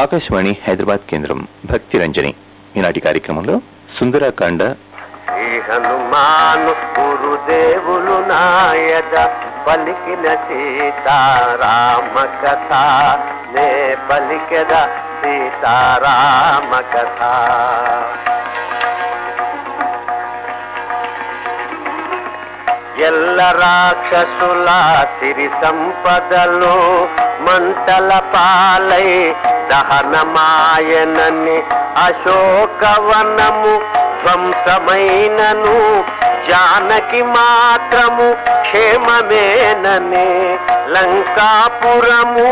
ఆకాశవాణి హైదరాబాద్ కేంద్రం భక్తి రంజని. ఈనాటి కార్యక్రమంలో సుందరాకాండ. శ్రీ హనుమాను గురుదేవులు నాయద పలికిన సీతారామ కథ నే పలికద సీతారామ కథ ఎల్ల రాక్షసుల సిరి సంపదలు మంటల పాలై దహనమాయనని అశోకవనము ధ్వంసమైనను జానకి మాత్రము క్షేమమేనని లంకాపురము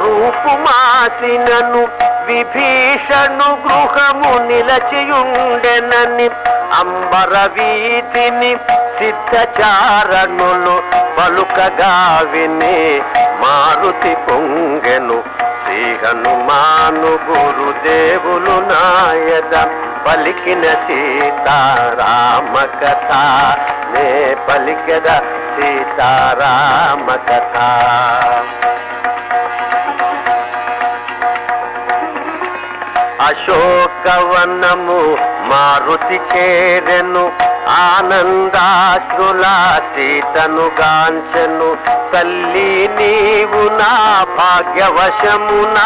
రూపుమాసినను విభీషణు గృహము నిలచియుండెనని అంబర వీధిని సిద్ధచారణులు పలుకగా విని మారుతి పొంగెను. శ్రీ హనుమాను గురుదేవులు నాయద పలికిన సీతారామ కథ. నే పలికద సీతారామ కథ. అశోకవనము మారుతి చేరెను ఆనందాశ్రుల సీతను తల్లి నీవు నా భాగ్యవశమున.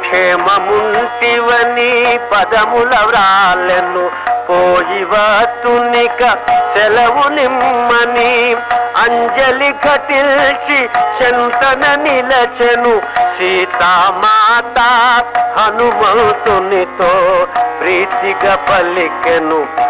క్షేమముంటివని పదముల వ్రాలెను. పోయివతునిక సెలవు నిమ్మని. అంజలి కటిల్చి చెంతన నిలచెను. సీతామాత హనుమంతునితో ప్రీతిగా పలికెను.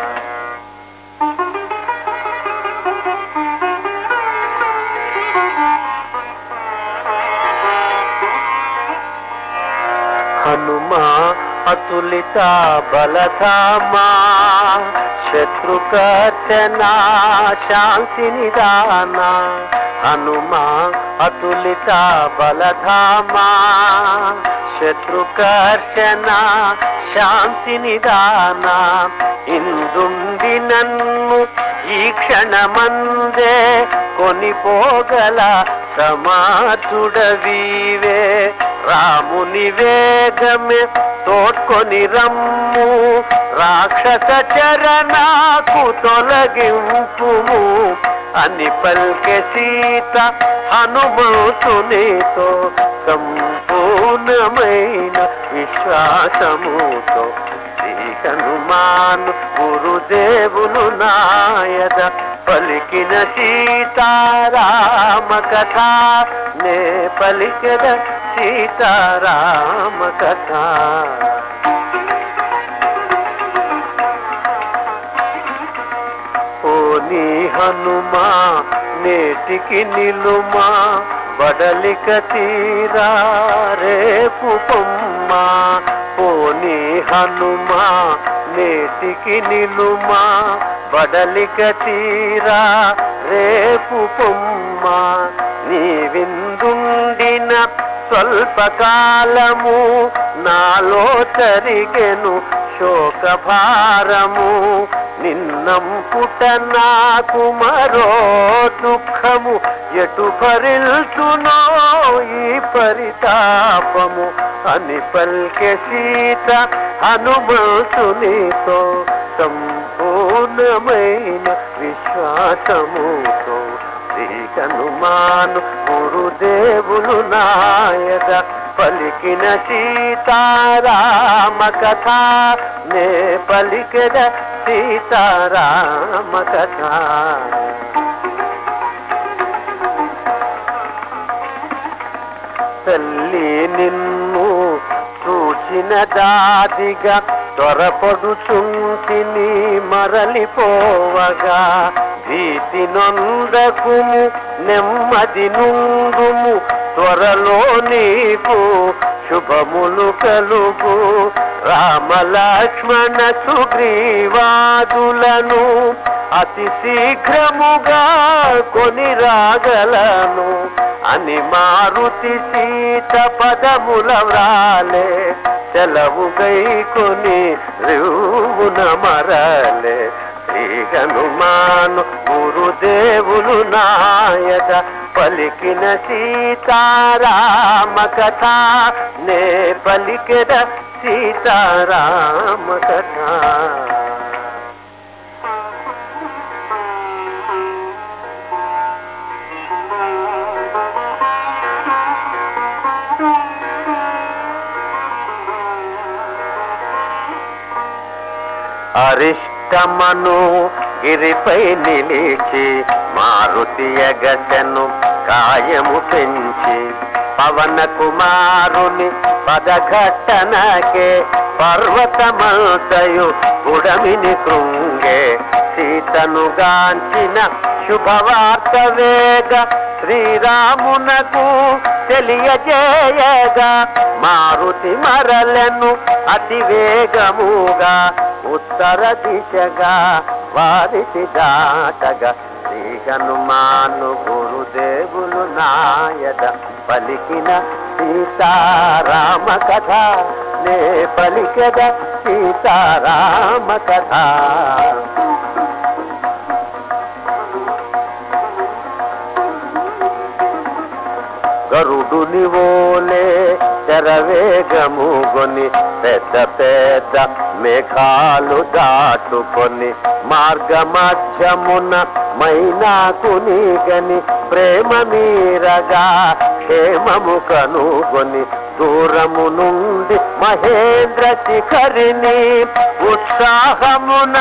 అతులిత బలధామా శత్రుకర్చనా శాంతి నిదానా హనుమా అతులిత బలధామా శత్రుకర్షణ శాంతి నిదాన ఇందుండి నన్ను ఈ క్షణమందే కొనిపోగల సమాధుడవీవే రాముని వేగమే తోడ్కొని రమ్ము. రాక్షస చరణాకు తొలగింపుము. అని పల్కె సీత హనుమంతునితో సంపూర్ణమైన విశ్వాసముతో. శ్రీ హనుమాన్ గురుదేవులు నాయద పలికిన సీతారామ కథ నే పలికిన సీతారామ కథ. ఓ నీ హనుమా నేటికి నిలుమా బడలిక తీరా రేపు పొమ్మా పోనీ హనుమా నేటికి నిలుమా బడలిక తీరా రేపు పొమ్మా. నీ విందుండిన స్వల్పకాలము నాలో తరిగెను శోకభారము. నిన్నం పుట నాకు మరో దుఃఖము. ఎటు భరిల్చునో ఈ పరితాపము. అని పల్కె సీత హనుమంతునితో సంపూర్ణమైన విశ్వాసముతో. శ్రీ హనుమాను గురుదేవులు నాయక పలికిన సీతారామ కథ నే పలికిన సీతారామ కథ తల్లి నిన్ను చూచిన దాదిగా త్వరపడుచుంటిని మరలిపోవగా భీతి నొందకుము నెమ్మది నుండుము త్వరలో నీకు శుభములు కలుగు. రామలక్ష్మణ సుగ్రీవాదులను అతి శీఘ్రముగా కొని రాగలను. అని మారుతి సీత పదముల వ్రాలే సెలవు గైకొని రివున మరలే. శ్రీ హనుమాను గురుదేవులు నాయక పలికిన సీతారామ కథ. నే పలికిన సీతారామ కథ. కమను గిరిపై నిలిచి మారుతి ఎగసెను కాయము పెంచి పవన కుమారుని పదఘట్టనకే పర్వతమంతయు గుడమిని కృంగే సీతను గాంచిన శుభవార్త వేగ శ్రీరామునకు తెలియజేయగా మారుతి మరలను అతి వేగముగా ఉత్తర దిశగా వారిసి దాటగా శ్రీ హనుమాను గురుదేవులు నాయద పలికిన సీతారామ కథ నే పలికద సీతారామ కథ. గరుడుని ఓలే శరవేగముగొని పెద్ద పెద్ద మేఘాలు దాటుకొని మార్గ మధ్యమున మైనాకుని గని ప్రేమ మీరగా క్షేమము కనుగొని దూరము నుండి మహేంద్ర శిఖరిని ఉత్సాహమున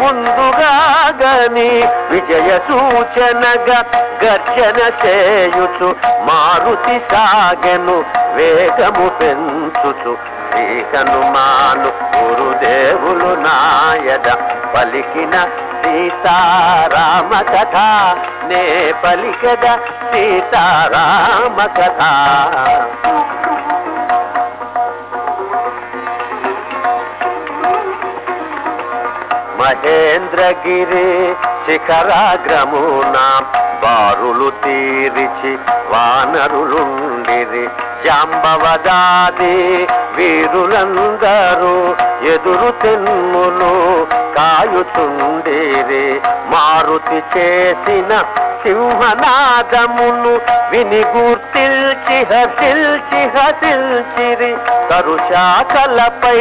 ముందుగా గని విజయ సూచనగా గర్జన చేయుచు మారుతి సాగెను వేగము పెంచుచు శ్రీ హనుమాను గురుదేవులు నాయద పలికిన సీతారామ కథ నే పలికద సీతారామ కథ మహేంద్రగిరి శిఖరాగ్రమున బారులు తీరిచి వానరులుండిరి. జాంబవదాది వీరులందరూ ఎదురు తెన్నులు కాయుచుండిరి మారుతి చేసిన సింహనాదమును విని గుర్తిల్చి హసిల్చి హసిల్చిరి. తరుశాఖలపై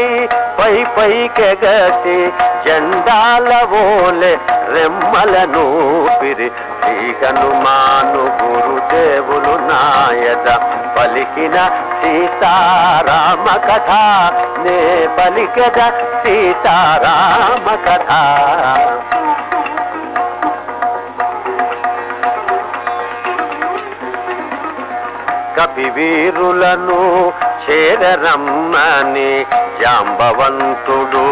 పై పైకెగసి జెండాల ఓలె రెమ్మలను పిరి శ్రీ హనుమాను గురుదేవులు నాయద పలికిన సీతారామ కథ. నే పలికద సీతారామ కథ. కపివీరులను చేరరమ్మని జాంబవంతుడు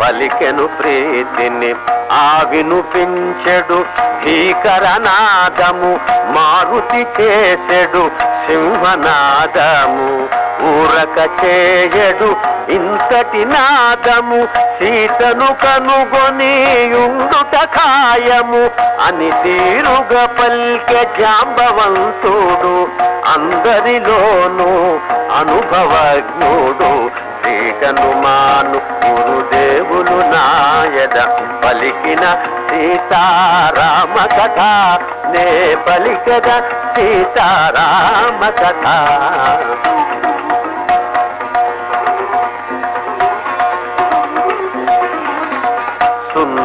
పలికెను ప్రీతిని ఆ వినుపించెడు భీకరనాదము మారుతి చేసెడు సింహనాదము ఊరక చేయడు ఇంతటి నాదము సీతను కనుగొని ఉండుట ఖాయము అని తీరుగ పల్కె జాంబవంతుడు అందరిలోనూ అనుభవజ్ఞుడు. సీతను మాను గురుదేవులు నాయద పలికిన సీతారామ కథ. నే పలికద సీతారామ కథ.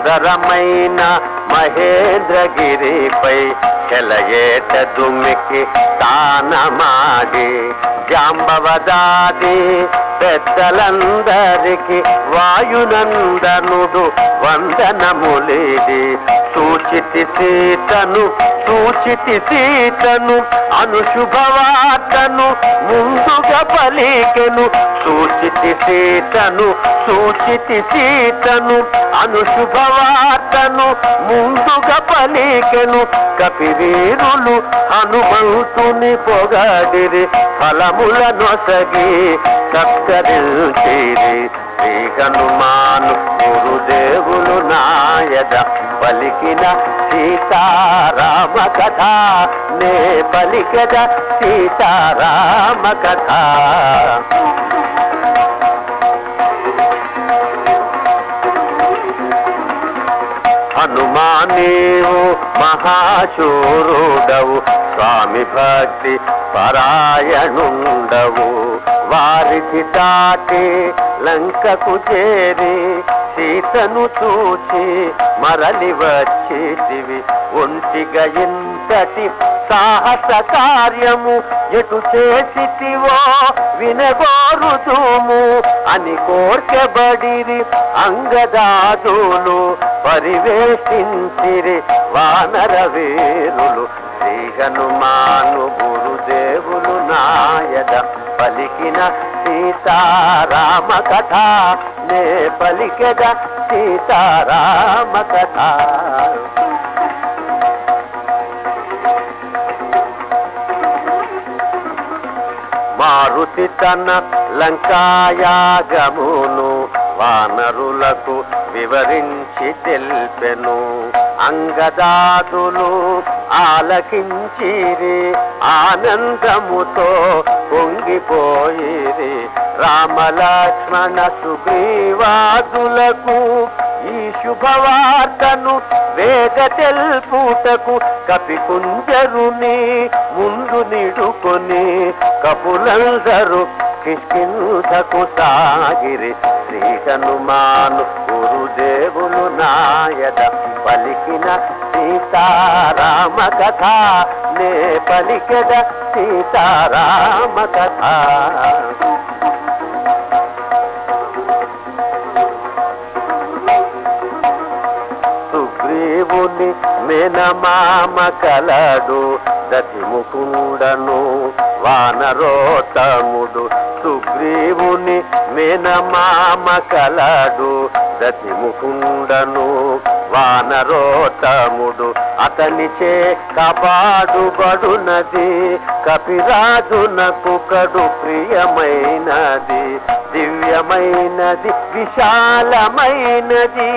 సుందరమైన మహేంద్రగిరిపై చెలయేట దుమ్మికి తానమాడి జాంబవదాది పెద్దలందరికి వాయునందనుడు వందనములేది. తూచితి సీతను తూచితి సీతను అనుశుభవార్తను ముందుగా పలికెను. సూచితి సీతను సూచితి సీతను అనుశుభవార్తను ముందుగా పలికెను. కపివీరులు హనుమంతుని పొగడిరి ఫలముల నొసగి సత్కరించిరి శ్రీ హనుమాను గురుదేవులు నాయద పలికిన సీతారామ కథ. నే పలికద సీతారామ కథ. హనుమానేవు మహాశూరుడవు స్వామి భక్తి పరాయణుండవు. వారిది దాటి లంకకు చేరి సీతను చూచి మరలి వచ్చితివి. ఒంటిగా ఇంతటి సాహస కార్యము ఎటు చేసివో వినగోరుదుము అని కోర్చబడిరి అంగదాదులు. పరివేశించిరి వానర వీరులు శ్రీ హనుమాను గురుదేవులు నాయద పలికిన సీతారామ కథ. నే పలికెద సీతారామ కథ. మారుతి తన లంకాయాగమును వానరులకు వివరించి తెల్పెను. అంగదాదులు ఆలకించిరి ఆనందముతో పొంగిపోయిరి. రామలక్ష్మణ సుగ్రీవాదులకు ఈ శుభవార్తను వేగ తెల్పుటకు కపికుంజరుని ముందు నిడుకొని కపులందరూ కిష్కింధకు సాగిరి శ్రీ హనుమాను గురుదేవులు నాయద పలికిన సీతారామ కథ. నే పలికెద సీతారామ కథ. సుగ్రీవుని మేనమామ కలడు దతిముకుండను వానరోతముడు సుగ్రీవుని మేనమామ కలడు దతిముకుండను వానరోతముడు అతనిచే కపాడుబడునది కపిరాజునకు కడు ప్రియమైనది. దివ్యమైనది విశాలమైనది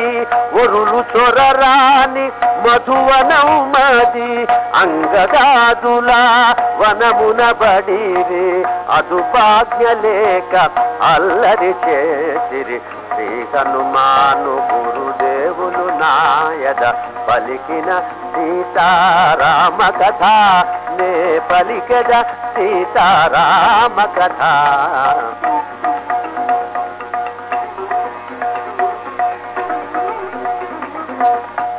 ఒరులు చొరరాని మధువనౌమది అంగదాదులా వనమున బడిరి అదుపాజ్ఞ లేక అల్లరి చేసిరి. శ్రీ హనుమాను గురుదేవులు నాయద పలికిన సీతారామ కథ నే పలికద సీతారామ కథ.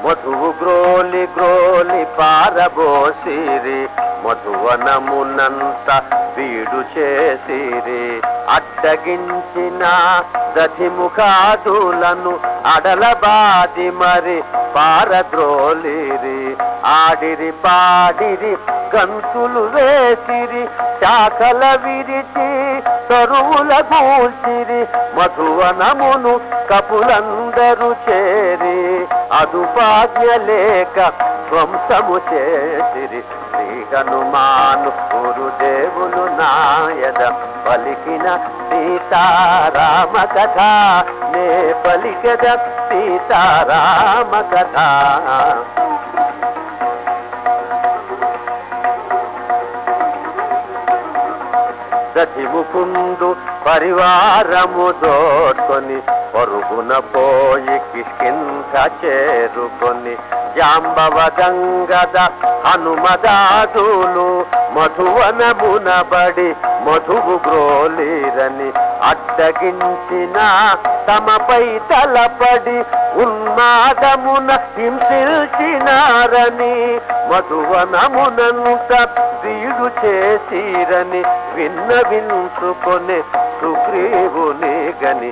మధువు గ్రోలి గ్రోలి పారబోసిరి మధువనమునంత వీడు చేసిరి. అడ్డగించిన దధిముఖాదులను అడలబాది మరి పారద్రోలిరి. ఆడిరి పాడిరి గంతులు వేసిరి శాఖల విరిచి తరువుల కూల్చిరి మధువనమును కపులందరూ చేరి అదుపాజ్ఞ లేక ధ్వంసము చేసిరి. శ్రీ హనుమాను గురుదేవులు నాయద పలికిన సీతారామ కథ. నే పలికద సీతారామ కథ. దతిముకుందు పరివారము దోడ్కొని పరుగున పోయి కిష్కింద చేరుకొని జాంబవదంగద హనుమదాదులు మధువనమునబడి మధువు గ్రోలీరని అడ్డగించిన తమపై తలపడి ఉన్మాదమున హింసించినారని మధువనమునంత వీడు చేసిరని విన్నవించుకొని సుగ్రీవుని గని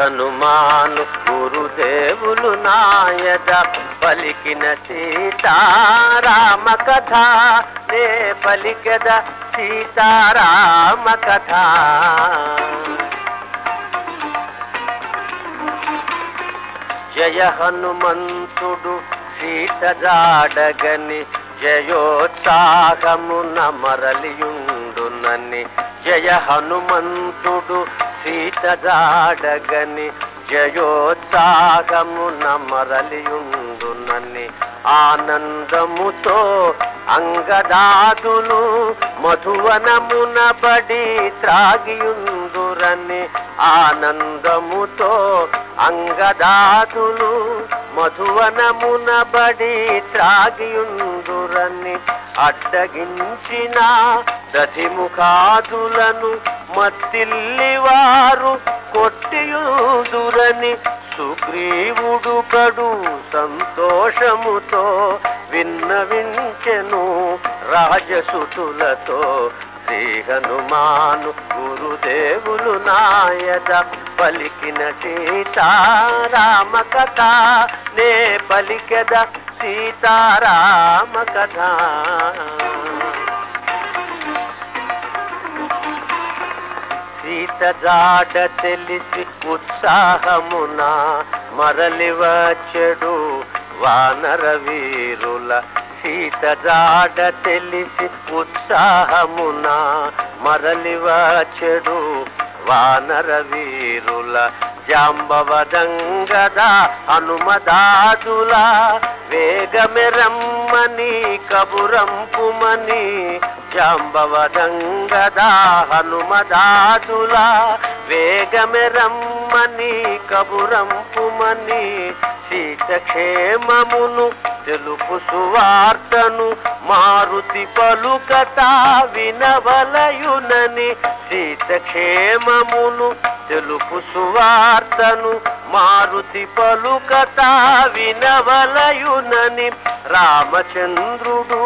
హనుమాను గురుదేవులు నాయద పలికిన సీతారామ కథ. నే పలికద సీతారామ కథ. జయ హనుమంతుడు సీత జాడగని జయోత్సాహమున మరలియుండునని. జయ హనుమంతుడు సీత జాడగని జయోత్సాహమున మరలియుండునని ఆనందముతో అంగదాదులు మధువనమున పడి త్రాగియుందురని ఆనందముతో అంగదాదులు మధువనమున బడి త్రాగియుందురని అడ్డగించిన దధిముఖాదులను మత్తిల్లివారు కొట్టియుదురని సుగ్రీవుడు పడు సంతోషముతో విన్నవించెను రాజసుతులతో. శ్రీ హనుమాను గురుదేవులు నాయద పలికిన సీతారామ కథ నే పలికద సీతారామ కథ సీత జాడ తెలిసి ఉత్సాహమున మరలి వచ్చడు వానర వీరుల సీత జాడ తెలిసి ఉత్సాహమున మరలి వచ్చడు వానర వీరుల జాంబవదంగదా హనుమదాదుల వేగమెరమ్మని కబురంపుమని జాంబవదంగద హనుమదాదుల వేగమెరమ్మని కబురంపుమని సీతక్షేమమును తెలుపు సువార్తను మారుతి పలుకత వినవలయునని సీతక్షేమమును తెలుపు సువార్తను మారుతి పలుకత వినవలయునని రామచంద్రుడు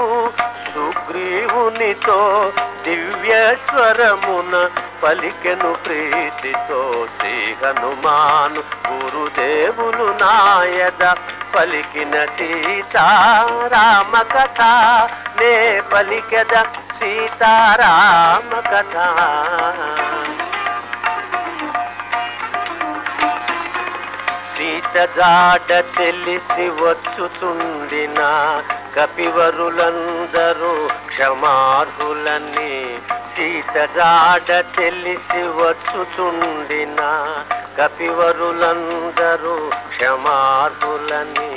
సుగ్రీవునితో దివ్యస్వరమున పలికెను ప్రీతితో శ్రీ హనుమాను గురుదేవులు నాయద పలికిన సీతారామ కథ నే పలికద సీతారామ కథ జాడ తెలిసి వచ్చుతుండిన కపివరులందరూ క్షమార్హులని సీత జాడ తెలిసి వచ్చుతుండిన కపివరులందరూ క్షమార్హులని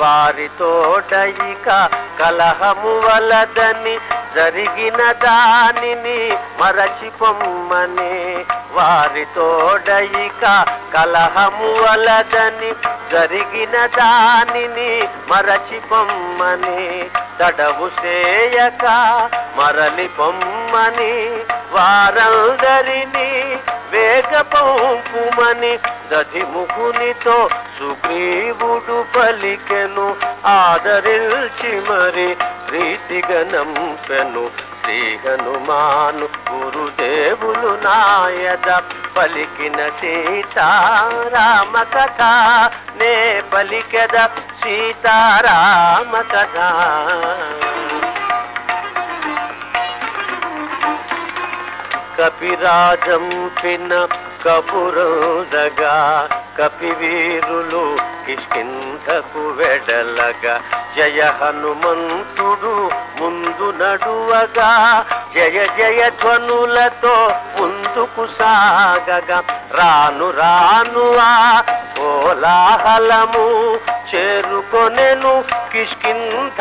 వారితోట ఇక కలహము వలదని జరిగిన దానిని మరచిపొమ్మని. వారితోడ ఇక కలహము వలదని జరిగిన దానిని మరచిపొమ్మని. తడవు చేయక మరలి పొమ్మని వారందరినీ వేగపంపుమని దధిముఖునితో సుగ్రీవుడు పలికెను ఆదరించి మరి ప్రీతిగనంపెను శ్రీ హనుమాను గురుదేవులు నాయద పలికిన సీతారామ కథ నే పలికద సీతారామ కథ. కపిరాజంపిన కపురుదగా కపివీరులు కిష్కింధకు వెడలగా జయ హనుమంతుడు ముందు నడువగా జయ జయ ధ్వనులతో ముందుకు సాగగా రాను రాను ఆ కోలాహలము చేరుకొనెను కిష్కింధాపురము.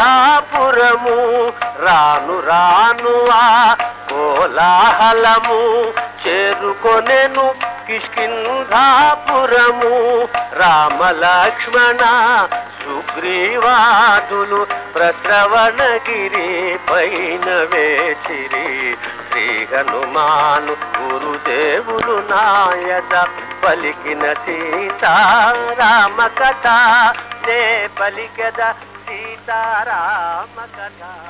రాను రాను ఆ కోలాహలము. చేరుకొనెను కిష్కింధాపురము. రామలక్ష్మణ సుగ్రీవాదులు ప్రశ్రవణగిరి పైన వేచిరి. శ్రీ హనుమాను గురుదేవులు నాయద పలికిన సీతారామ కథ నే పలికద సీతారామ కథ